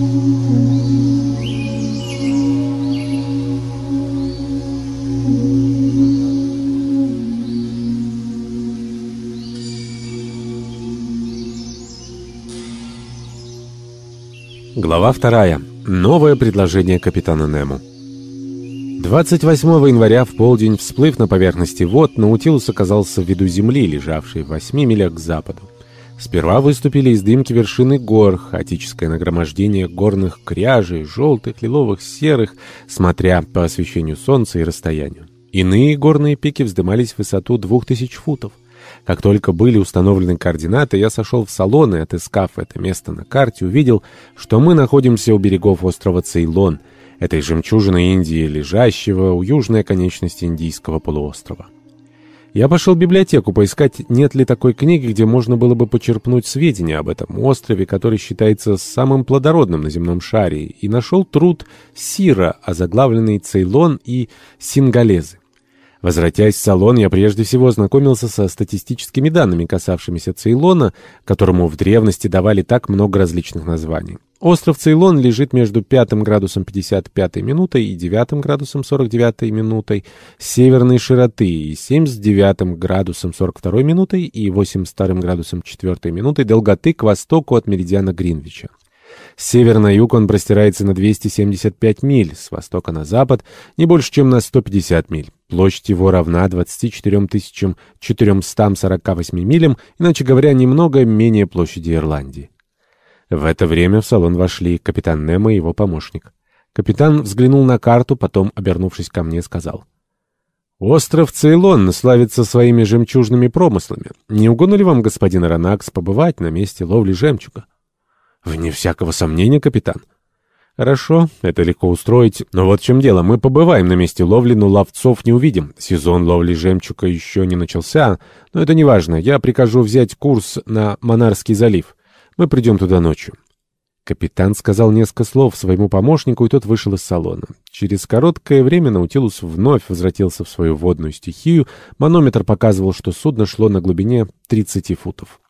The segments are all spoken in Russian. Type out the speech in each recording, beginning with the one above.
Глава вторая. Новое предложение капитана Нему. 28 января в полдень, всплыв на поверхности вод, Наутилус оказался в виду земли, лежавшей в 8 милях к западу. Сперва выступили из дымки вершины гор, хаотическое нагромождение горных кряжей, желтых, лиловых, серых, смотря по освещению солнца и расстоянию. Иные горные пики вздымались в высоту 2000 футов. Как только были установлены координаты, я сошел в салон и, отыскав это место на карте, увидел, что мы находимся у берегов острова Цейлон, этой жемчужины Индии, лежащего у южной конечности Индийского полуострова. Я пошел в библиотеку поискать, нет ли такой книги, где можно было бы почерпнуть сведения об этом острове, который считается самым плодородным на земном шаре, и нашел труд Сира, озаглавленный «Цейлон» и «Сингалезы». Возвратясь в салон, я прежде всего ознакомился со статистическими данными, касавшимися Цейлона, которому в древности давали так много различных названий. Остров Цейлон лежит между 5 градусом 55 минутой и 9 градусом 49 минутой северной широты и 79 градусом 42 минутой и 82 градусом 4 минутой долготы к востоку от меридиана Гринвича. С севера на юг он простирается на 275 миль, с востока на запад не больше, чем на 150 миль. Площадь его равна 24 448 милям, иначе говоря, немного менее площади Ирландии. В это время в салон вошли капитан Немо и его помощник. Капитан взглянул на карту, потом, обернувшись ко мне, сказал. «Остров Цейлон славится своими жемчужными промыслами. Не угодно ли вам, господин Аронакс, побывать на месте ловли жемчуга?» «Вне всякого сомнения, капитан». «Хорошо, это легко устроить. Но вот в чем дело. Мы побываем на месте ловли, но ловцов не увидим. Сезон ловли жемчуга еще не начался, но это не важно. Я прикажу взять курс на Монарский залив. Мы придем туда ночью». Капитан сказал несколько слов своему помощнику, и тот вышел из салона. Через короткое время Наутилус вновь возвратился в свою водную стихию. Манометр показывал, что судно шло на глубине 30 футов.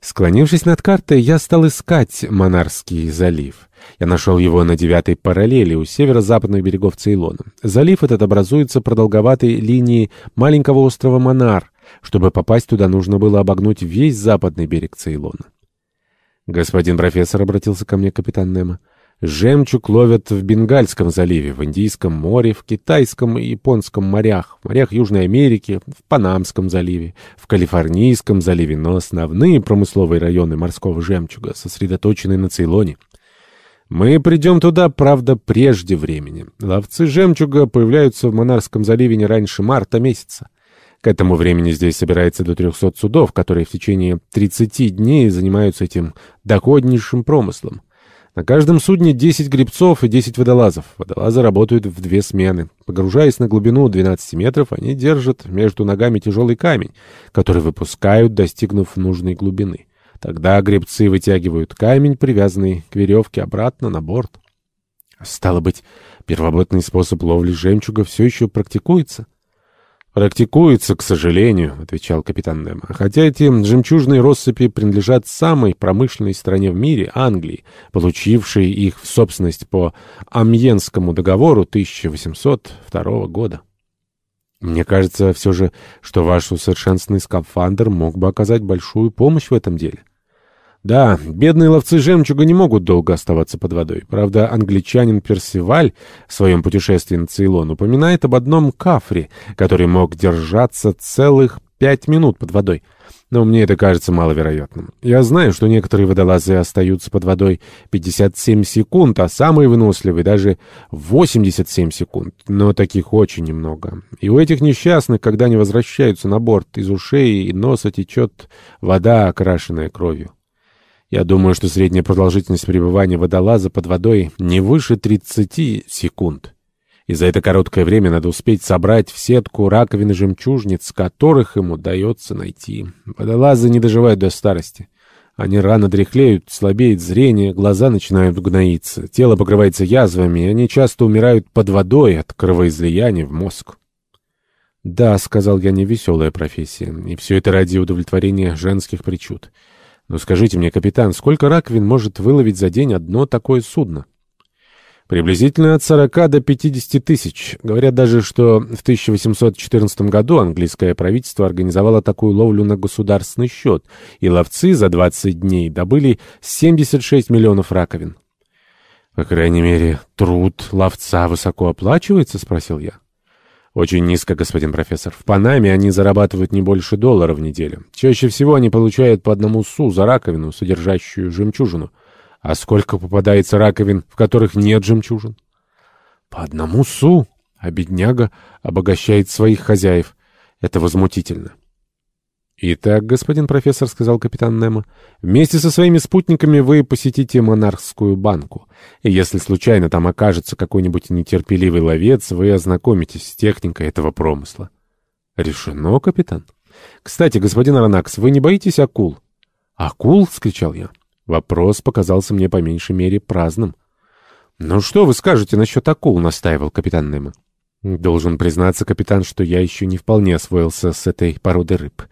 Склонившись над картой, я стал искать Монарский залив. Я нашел его на девятой параллели у северо-западных берегов Цейлона. Залив этот образуется продолговатой линией маленького острова Монар. Чтобы попасть туда, нужно было обогнуть весь западный берег Цейлона. «Господин профессор», — обратился ко мне капитан Немо, — Жемчуг ловят в Бенгальском заливе, в Индийском море, в Китайском и Японском морях, в морях Южной Америки, в Панамском заливе, в Калифорнийском заливе, но основные промысловые районы морского жемчуга сосредоточены на Цейлоне. Мы придем туда, правда, прежде времени. Ловцы жемчуга появляются в Монарском заливе не раньше марта месяца. К этому времени здесь собирается до 300 судов, которые в течение 30 дней занимаются этим доходнейшим промыслом. На каждом судне 10 гребцов и 10 водолазов. Водолазы работают в две смены. Погружаясь на глубину 12 метров, они держат между ногами тяжелый камень, который выпускают, достигнув нужной глубины. Тогда гребцы вытягивают камень, привязанный к веревке, обратно на борт. Стало быть, первобытный способ ловли жемчуга все еще практикуется? «Практикуется, к сожалению», — отвечал капитан Немо. «Хотя эти жемчужные россыпи принадлежат самой промышленной стране в мире, Англии, получившей их в собственность по Амьенскому договору 1802 года». «Мне кажется все же, что ваш усовершенствованный скафандр мог бы оказать большую помощь в этом деле». Да, бедные ловцы жемчуга не могут долго оставаться под водой. Правда, англичанин Персиваль в своем путешествии на Цейлон упоминает об одном кафре, который мог держаться целых пять минут под водой. Но мне это кажется маловероятным. Я знаю, что некоторые водолазы остаются под водой 57 секунд, а самые выносливые даже 87 секунд. Но таких очень немного. И у этих несчастных, когда они возвращаются на борт, из ушей и носа течет вода, окрашенная кровью. Я думаю, что средняя продолжительность пребывания водолаза под водой не выше 30 секунд. И за это короткое время надо успеть собрать в сетку раковины жемчужниц, которых им удается найти. Водолазы не доживают до старости. Они рано дряхлеют, слабеет зрение, глаза начинают гноиться, тело покрывается язвами, и они часто умирают под водой от кровоизлияния в мозг. «Да», — сказал я, — «невеселая профессия, и все это ради удовлетворения женских причуд». Но скажите мне, капитан, сколько раковин может выловить за день одно такое судно? Приблизительно от 40 до 50 тысяч. Говорят даже, что в 1814 году английское правительство организовало такую ловлю на государственный счет, и ловцы за 20 дней добыли 76 миллионов раковин. «По крайней мере, труд ловца высоко оплачивается?» — спросил я. «Очень низко, господин профессор. В Панаме они зарабатывают не больше доллара в неделю. Чаще всего они получают по одному су за раковину, содержащую жемчужину. А сколько попадается раковин, в которых нет жемчужин?» «По одному су, а бедняга обогащает своих хозяев. Это возмутительно». «Итак, господин профессор», — сказал капитан Немо, — «вместе со своими спутниками вы посетите монархскую банку. И если случайно там окажется какой-нибудь нетерпеливый ловец, вы ознакомитесь с техникой этого промысла». «Решено, капитан». «Кстати, господин Аронакс, вы не боитесь акул?» «Акул?» — скричал я. Вопрос показался мне по меньшей мере праздным. «Ну что вы скажете насчет акул?» — настаивал капитан Немо. «Должен признаться, капитан, что я еще не вполне освоился с этой породой рыб».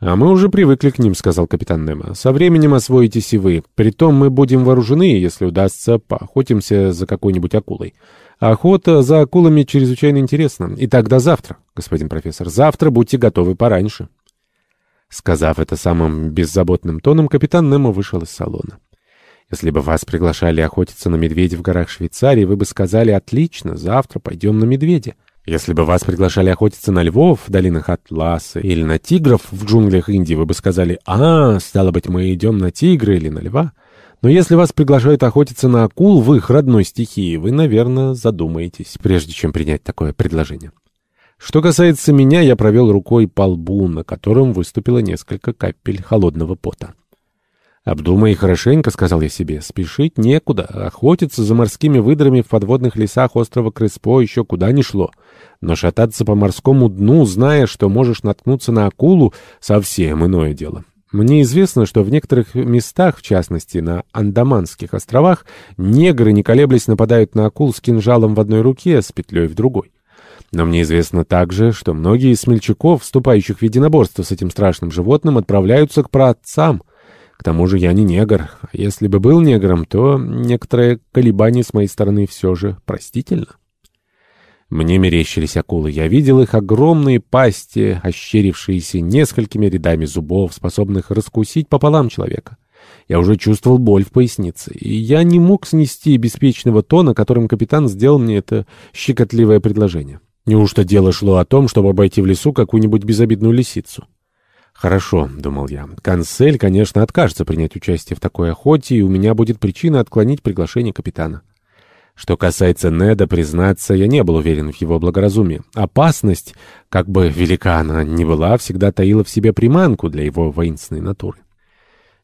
«А мы уже привыкли к ним», — сказал капитан Немо. «Со временем освоитесь и вы. Притом мы будем вооружены, если удастся, поохотимся за какой-нибудь акулой. Охота за акулами чрезвычайно интересна. И тогда завтра, господин профессор, завтра будьте готовы пораньше». Сказав это самым беззаботным тоном, капитан Немо вышел из салона. «Если бы вас приглашали охотиться на медведя в горах Швейцарии, вы бы сказали, отлично, завтра пойдем на медведя». Если бы вас приглашали охотиться на львов в долинах Атласа или на тигров в джунглях Индии, вы бы сказали «А, стало быть, мы идем на тигра или на льва». Но если вас приглашают охотиться на акул в их родной стихии, вы, наверное, задумаетесь, прежде чем принять такое предложение. Что касается меня, я провел рукой по лбу, на котором выступило несколько капель холодного пота. «Обдумай хорошенько», — сказал я себе, — «спешить некуда, охотиться за морскими выдрами в подводных лесах острова Креспо еще куда ни шло. Но шататься по морскому дну, зная, что можешь наткнуться на акулу, совсем иное дело». Мне известно, что в некоторых местах, в частности на Андаманских островах, негры, не колеблясь, нападают на акул с кинжалом в одной руке, а с петлей в другой. Но мне известно также, что многие из смельчаков, вступающих в единоборство с этим страшным животным, отправляются к праотцам, к тому же я не негр. Если бы был негром, то некоторое колебание с моей стороны все же простительно. Мне мерещились акулы. Я видел их огромные пасти, ощерившиеся несколькими рядами зубов, способных раскусить пополам человека. Я уже чувствовал боль в пояснице, и я не мог снести беспечного тона, которым капитан сделал мне это щекотливое предложение. Неужто дело шло о том, чтобы обойти в лесу какую-нибудь безобидную лисицу? «Хорошо», — думал я. «Консель, конечно, откажется принять участие в такой охоте, и у меня будет причина отклонить приглашение капитана». Что касается Неда, признаться, я не был уверен в его благоразумии. Опасность, как бы велика она ни была, всегда таила в себе приманку для его воинственной натуры.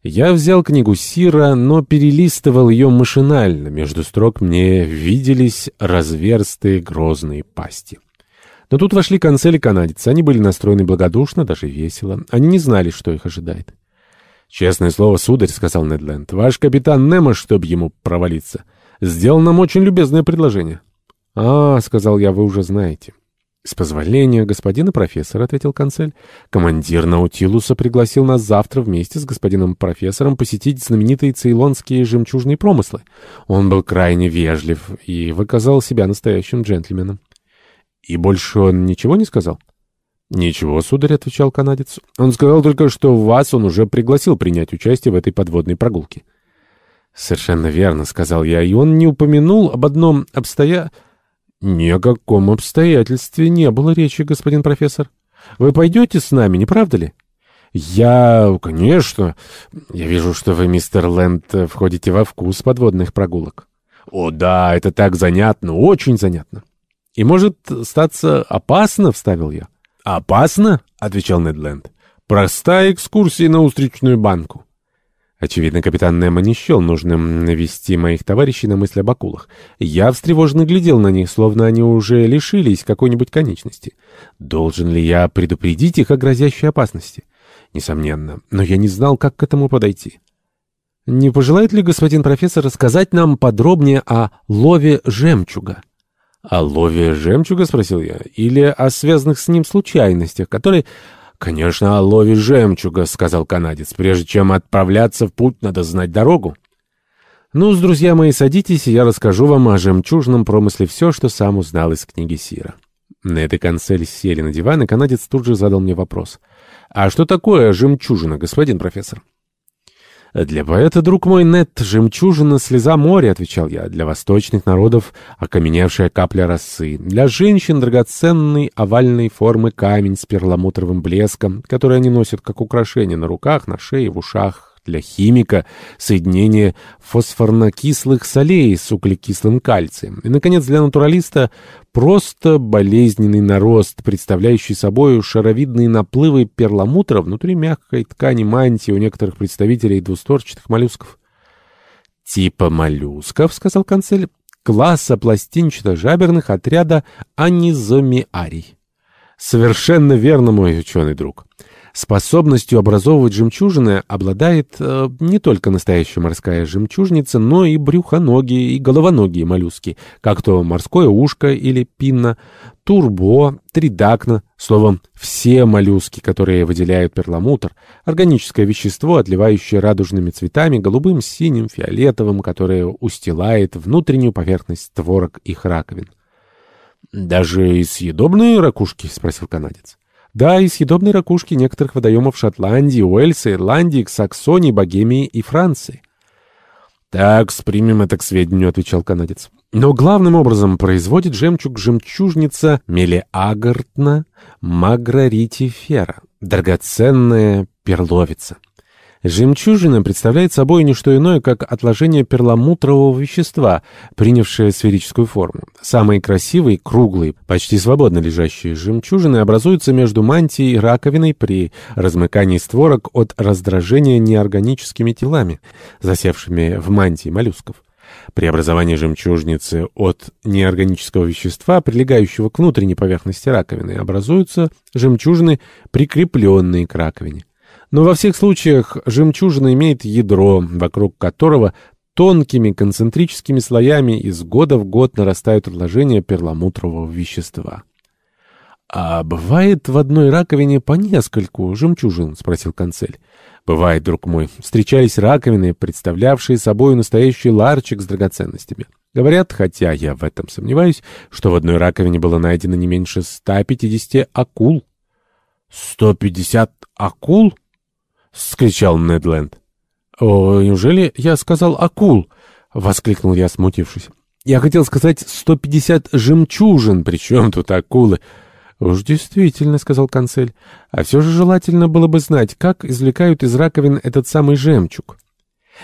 Я взял книгу Сира, но перелистывал ее машинально. Между строк мне виделись разверстые грозные пасти. Но тут вошли канцель и канадец. Они были настроены благодушно, даже весело. Они не знали, что их ожидает. «Честное слово, сударь», — сказал Недленд, — «ваш капитан Немо, чтоб ему провалиться, сделал нам очень любезное предложение». «А, — сказал я, — вы уже знаете». «С позволения господина профессора», — ответил канцель, — «командир Наутилуса пригласил нас завтра вместе с господином профессором посетить знаменитые цейлонские жемчужные промыслы. Он был крайне вежлив и выказал себя настоящим джентльменом». «И больше он ничего не сказал?» «Ничего, сударь», — отвечал канадец. «Он сказал только, что вас он уже пригласил принять участие в этой подводной прогулке». «Совершенно верно», — сказал я, — «и он не упомянул об одном обстоя...» «Ни о каком обстоятельстве не было речи, господин профессор. Вы пойдете с нами, не правда ли?» «Я... конечно. Я вижу, что вы, мистер Лэнд, входите во вкус подводных прогулок». «О, да, это так занятно, очень занятно». «И может статься опасно?» — вставил я. «Опасно?» — отвечал Недленд. «Простая экскурсия на устричную банку». Очевидно, капитан Немо не счел нужным навести моих товарищей на мысль об акулах. Я встревоженно глядел на них, словно они уже лишились какой-нибудь конечности. Должен ли я предупредить их о грозящей опасности? Несомненно, но я не знал, как к этому подойти. Не пожелает ли господин профессор рассказать нам подробнее о лове жемчуга? «О лове жемчуга?» — спросил я. «Или о связанных с ним случайностях, которые...» «Конечно, о лове жемчуга», — сказал канадец. «Прежде чем отправляться в путь, надо знать дорогу». «Ну, с друзья мои, садитесь, и я расскажу вам о жемчужном промысле все, что сам узнал из книги Сира». На этой концель сели на диван, и канадец тут же задал мне вопрос. «А что такое жемчужина, господин профессор?» «Для поэта, друг мой, нет, жемчужина слеза моря», — отвечал я. «Для восточных народов окаменевшая капля росы. Для женщин драгоценный овальной формы камень с перламутровым блеском, который они носят как украшение на руках, на шее, в ушах, для химика соединение фосфорно-кислых солей с углекислым кальцием. И, наконец, для натуралиста просто болезненный нарост, представляющий собой шаровидные наплывы перламутра внутри мягкой ткани мантии у некоторых представителей двусторчатых моллюсков. «Типа моллюсков», — сказал канцель, — «класса пластинчато-жаберных отряда анизомиарий». «Совершенно верно, мой ученый друг». Способностью образовывать жемчужины обладает э, не только настоящая морская жемчужница, но и брюхоногие и головоногие моллюски, как то морское ушко или пинна, турбо, тридакна, словом, все моллюски, которые выделяют перламутр, органическое вещество, отливающее радужными цветами, голубым, синим, фиолетовым, которое устилает внутреннюю поверхность створок их раковин. «Даже и съедобные ракушки?» — спросил канадец. Да, и съедобные ракушки некоторых водоемов Шотландии, Уэльса, Ирландии, Саксонии, Богемии и Франции. «Так, примем это к сведению», — отвечал канадец. «Но главным образом производит жемчуг жемчужница Мелеагартна маграритифера, драгоценная перловица». Жемчужина представляет собой не что иное, как отложение перламутрового вещества, принявшее сферическую форму. Самые красивые, круглые, почти свободно лежащие жемчужины образуются между мантией и раковиной при размыкании створок от раздражения неорганическими телами, засевшими в мантии моллюсков. При образовании жемчужницы от неорганического вещества, прилегающего к внутренней поверхности раковины, образуются жемчужины, прикрепленные к раковине. Но во всех случаях жемчужина имеет ядро, вокруг которого тонкими концентрическими слоями из года в год нарастают отложения перламутрового вещества. «А бывает в одной раковине по нескольку жемчужин?» — спросил канцель. «Бывает, друг мой. Встречались раковины, представлявшие собой настоящий ларчик с драгоценностями. Говорят, хотя я в этом сомневаюсь, что в одной раковине было найдено не меньше 150 акул». «150 акул?» — скричал Недленд. «О, неужели я сказал акул?» — воскликнул я, смутившись. «Я хотел сказать сто пятьдесят жемчужин, причем тут акулы». «Уж действительно», — сказал канцель. «А все же желательно было бы знать, как извлекают из раковин этот самый жемчуг».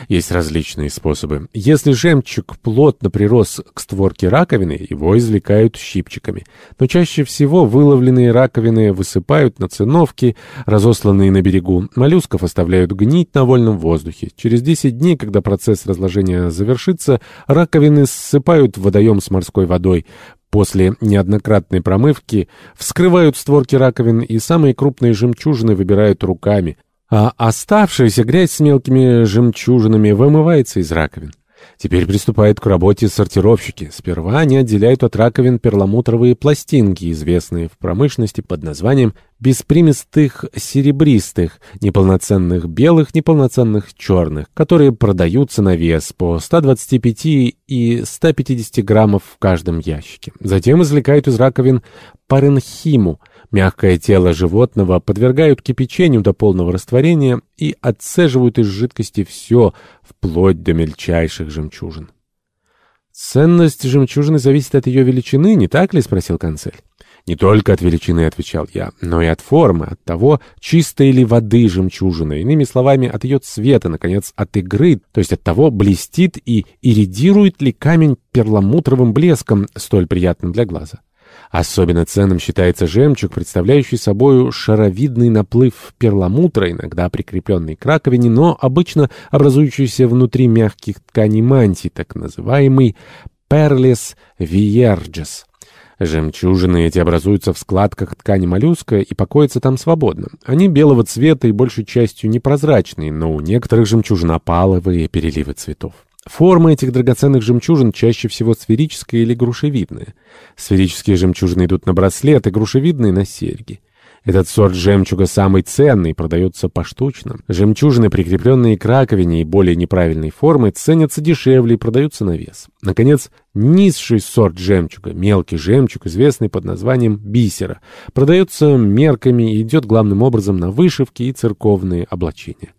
Есть различные способы. Если жемчуг плотно прирос к створке раковины, его извлекают щипчиками. Но чаще всего выловленные раковины высыпают на циновки, разосланные на берегу. Моллюсков оставляют гнить на вольном воздухе. Через 10 дней, когда процесс разложения завершится, раковины ссыпают в водоем с морской водой. После неоднократной промывки вскрывают створки раковин и самые крупные жемчужины выбирают руками – а оставшаяся грязь с мелкими жемчужинами вымывается из раковин. Теперь приступают к работе сортировщики. Сперва они отделяют от раковин перламутровые пластинки, известные в промышленности под названием бесприместых серебристых, неполноценных белых, неполноценных черных, которые продаются на вес по 125 и 150 граммов в каждом ящике. Затем извлекают из раковин паренхиму – Мягкое тело животного подвергают кипячению до полного растворения и отцеживают из жидкости все, вплоть до мельчайших жемчужин. «Ценность жемчужины зависит от ее величины, не так ли?» — спросил канцель. «Не только от величины», — отвечал я, — «но и от формы, от того, чистой ли воды жемчужина, иными словами, от ее цвета, наконец, от игры, то есть от того, блестит и иридирует ли камень перламутровым блеском, столь приятным для глаза». Особенно ценным считается жемчуг, представляющий собой шаровидный наплыв перламутра, иногда прикрепленный к раковине, но обычно образующийся внутри мягких тканей мантии, так называемый перлес виерджес. Жемчужины эти образуются в складках ткани моллюска и покоятся там свободно. Они белого цвета и большей частью непрозрачные, но у некоторых жемчужин опаловые переливы цветов. Форма этих драгоценных жемчужин чаще всего сферическая или грушевидная. Сферические жемчужины идут на браслеты, грушевидные — на серьги. Этот сорт жемчуга самый ценный, продается поштучно. Жемчужины, прикрепленные к раковине и более неправильной формы, ценятся дешевле и продаются на вес. Наконец, низший сорт жемчуга, мелкий жемчуг, известный под названием бисера, продается мерками и идет главным образом на вышивки и церковные облачения.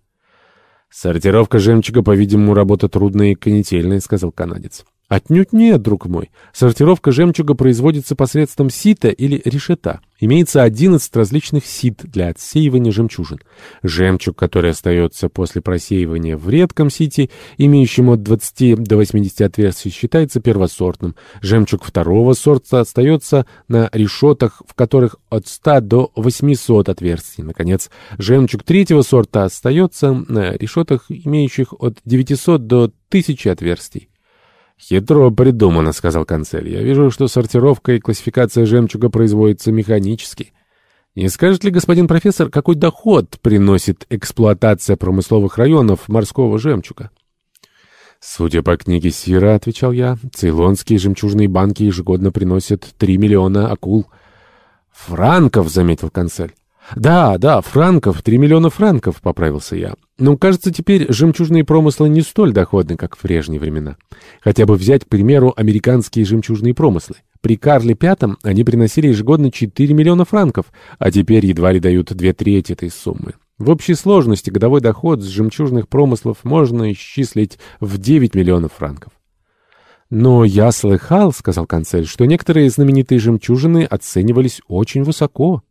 «Сортировка жемчуга, по-видимому, работа трудная и конетельная», — сказал канадец. Отнюдь нет, друг мой. Сортировка жемчуга производится посредством сита или решета. Имеется 11 различных сит для отсеивания жемчужин. Жемчуг, который остается после просеивания в редком сите, имеющем от 20 до 80 отверстий, считается первосортным. Жемчуг второго сорта остается на решетах, в которых от 100 до 800 отверстий. Наконец, жемчуг третьего сорта остается на решетах, имеющих от 900 до 1000 отверстий. «Хитро придумано», — сказал канцель. «Я вижу, что сортировка и классификация жемчуга производятся механически. Не скажет ли господин профессор, какой доход приносит эксплуатация промысловых районов морского жемчуга?» «Судя по книге Сира, — отвечал я, — цейлонские жемчужные банки ежегодно приносят три миллиона акул». «Франков», — заметил канцель. «Да, да, франков, три миллиона франков», — поправился я. «Но, кажется, теперь жемчужные промыслы не столь доходны, как в прежние времена. Хотя бы взять, к примеру, американские жемчужные промыслы. При Карле V они приносили ежегодно 4 миллиона франков, а теперь едва ли дают две трети этой суммы. В общей сложности годовой доход с жемчужных промыслов можно исчислить в 9 миллионов франков. «Но я слыхал, — сказал канцель, — что некоторые знаменитые жемчужины оценивались очень высоко».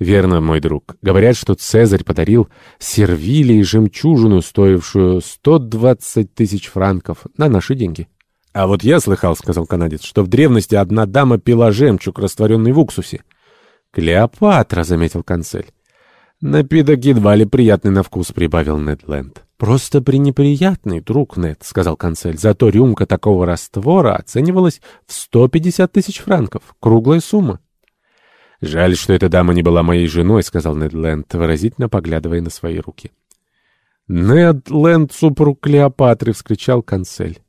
Верно, мой друг. Говорят, что Цезарь подарил Сервилии жемчужину, стоившую 120 тысяч франков, на наши деньги. А вот я слыхал, — сказал канадец, — что в древности одна дама пила жемчуг, растворенный в уксусе. Клеопатра, — заметил канцель. Напиток едва ли приятный на вкус, — прибавил Недленд. «Просто пренеприятный, друг Нед», — сказал канцель. «Зато рюмка такого раствора оценивалась в 150 тысяч франков. Круглая сумма». «Жаль, что эта дама не была моей женой», — сказал Нед Ленд, выразительно поглядывая на свои руки. «Нед Ленд, супруг Клеопатры!» — вскричал канцель.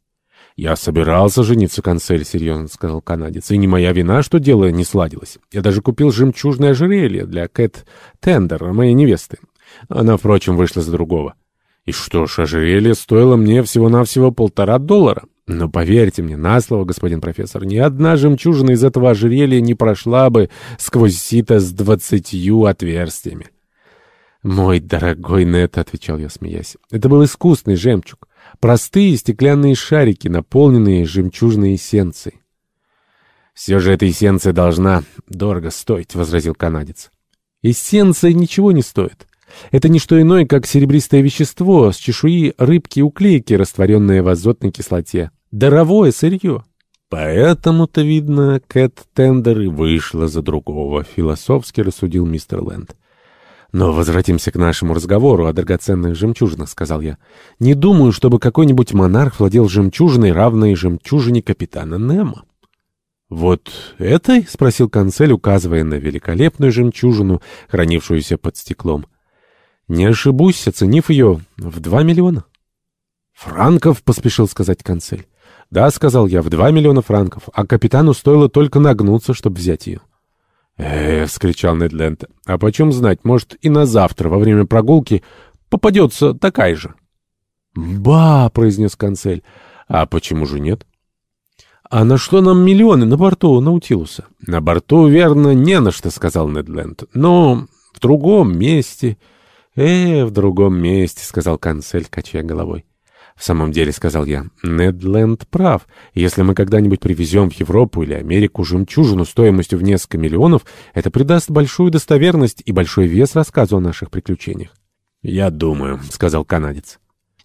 «Я собирался жениться, канцель», — серьезно сказал канадец. «И не моя вина, что дело не сладилось. Я даже купил жемчужное ожерелье для Кэт Тендер, моей невесты. Она, впрочем, вышла за другого. И что ж, ожерелье стоило мне всего-навсего полтора доллара. Но поверьте мне на слово, господин профессор, ни одна жемчужина из этого ожерелья не прошла бы сквозь сито с двадцатью отверстиями. «Мой дорогой Нет», — отвечал я, смеясь, — «это был искусный жемчуг. Простые стеклянные шарики, наполненные жемчужной эссенцией». «Все же эта эссенция должна дорого стоить», — возразил канадец. «Эссенция ничего не стоит. Это не что иное, как серебристое вещество с чешуи рыбки-уклейки, растворенное в азотной кислоте. Даровое сырье. Поэтому-то, видно, Кэт Тендер и вышла за другого, философски рассудил мистер Лэнд. «Но возвратимся к нашему разговору о драгоценных жемчужинах», — сказал я. «Не думаю, чтобы какой-нибудь монарх владел жемчужиной, равной жемчужине капитана Немо». «Вот этой?» — спросил канцель, указывая на великолепную жемчужину, хранившуюся под стеклом. Не ошибусь, оценив ее в два миллиона. «Франков», — поспешил сказать канцель. «Да», — сказал я, — «в два миллиона франков, а капитану стоило только нагнуться, чтобы взять ее». «Э-э», — вскричал Недленд, — «а почем знать, может, и на завтра, во время прогулки, попадется такая же». «Ба!» — произнес канцель. «А почему же нет?» «А на что нам миллионы на борту Наутилуса?» «На борту, верно, не на что», — сказал Недленд. «Но в другом месте...» «Э, в другом месте», — сказал канцель, качая головой. «В самом деле», — сказал я, — «Недленд прав. Если мы когда-нибудь привезем в Европу или Америку жемчужину стоимостью в несколько миллионов, это придаст большую достоверность и большой вес рассказу о наших приключениях». «Я думаю», — сказал канадец.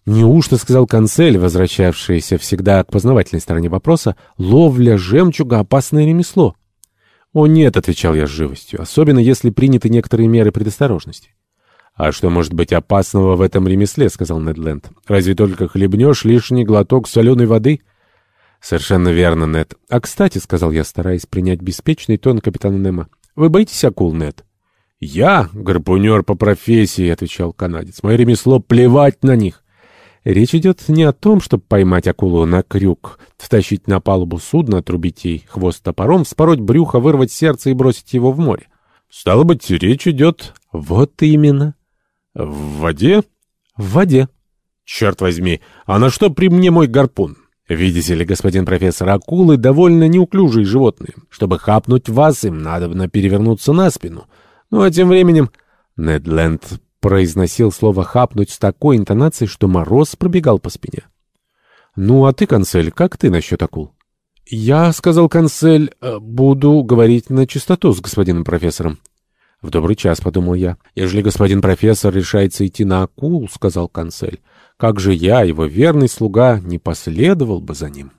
«Неужто, — сказал канцель, возвращавшийся всегда к познавательной стороне вопроса, — ловля жемчуга — опасное ремесло?» «О нет», — отвечал я с живостью, — «особенно если приняты некоторые меры предосторожности». «А что может быть опасного в этом ремесле?» — сказал Недленд. «Разве только хлебнешь лишний глоток соленой воды?» «Совершенно верно, Нед. А кстати, — сказал я, стараясь принять беспечный тон капитана Немо, — вы боитесь акул, Нед?» «Я гарпунер по профессии», — отвечал канадец. «Мое ремесло — плевать на них». Речь идет не о том, чтобы поймать акулу на крюк, втащить на палубу судна, отрубить ей хвост топором, вспороть брюхо, вырвать сердце и бросить его в море. Стало быть, речь идет... Вот именно. «В воде?» «В воде». «Черт возьми, а на что при мне мой гарпун?» «Видите ли, господин профессор, акулы довольно неуклюжие животные. Чтобы хапнуть вас, им надо перевернуться на спину. Ну а тем временем...» Недленд произносил слово «хапнуть» с такой интонацией, что мороз пробегал по спине. «Ну, а ты, консель, как ты насчет акул?» «Я, — сказал консель, — буду говорить на чистоту с господином профессором». «В добрый час», — подумал я. «Ежели господин профессор решается идти на акул, — сказал консель, — как же я, его верный слуга, не последовал бы за ним?»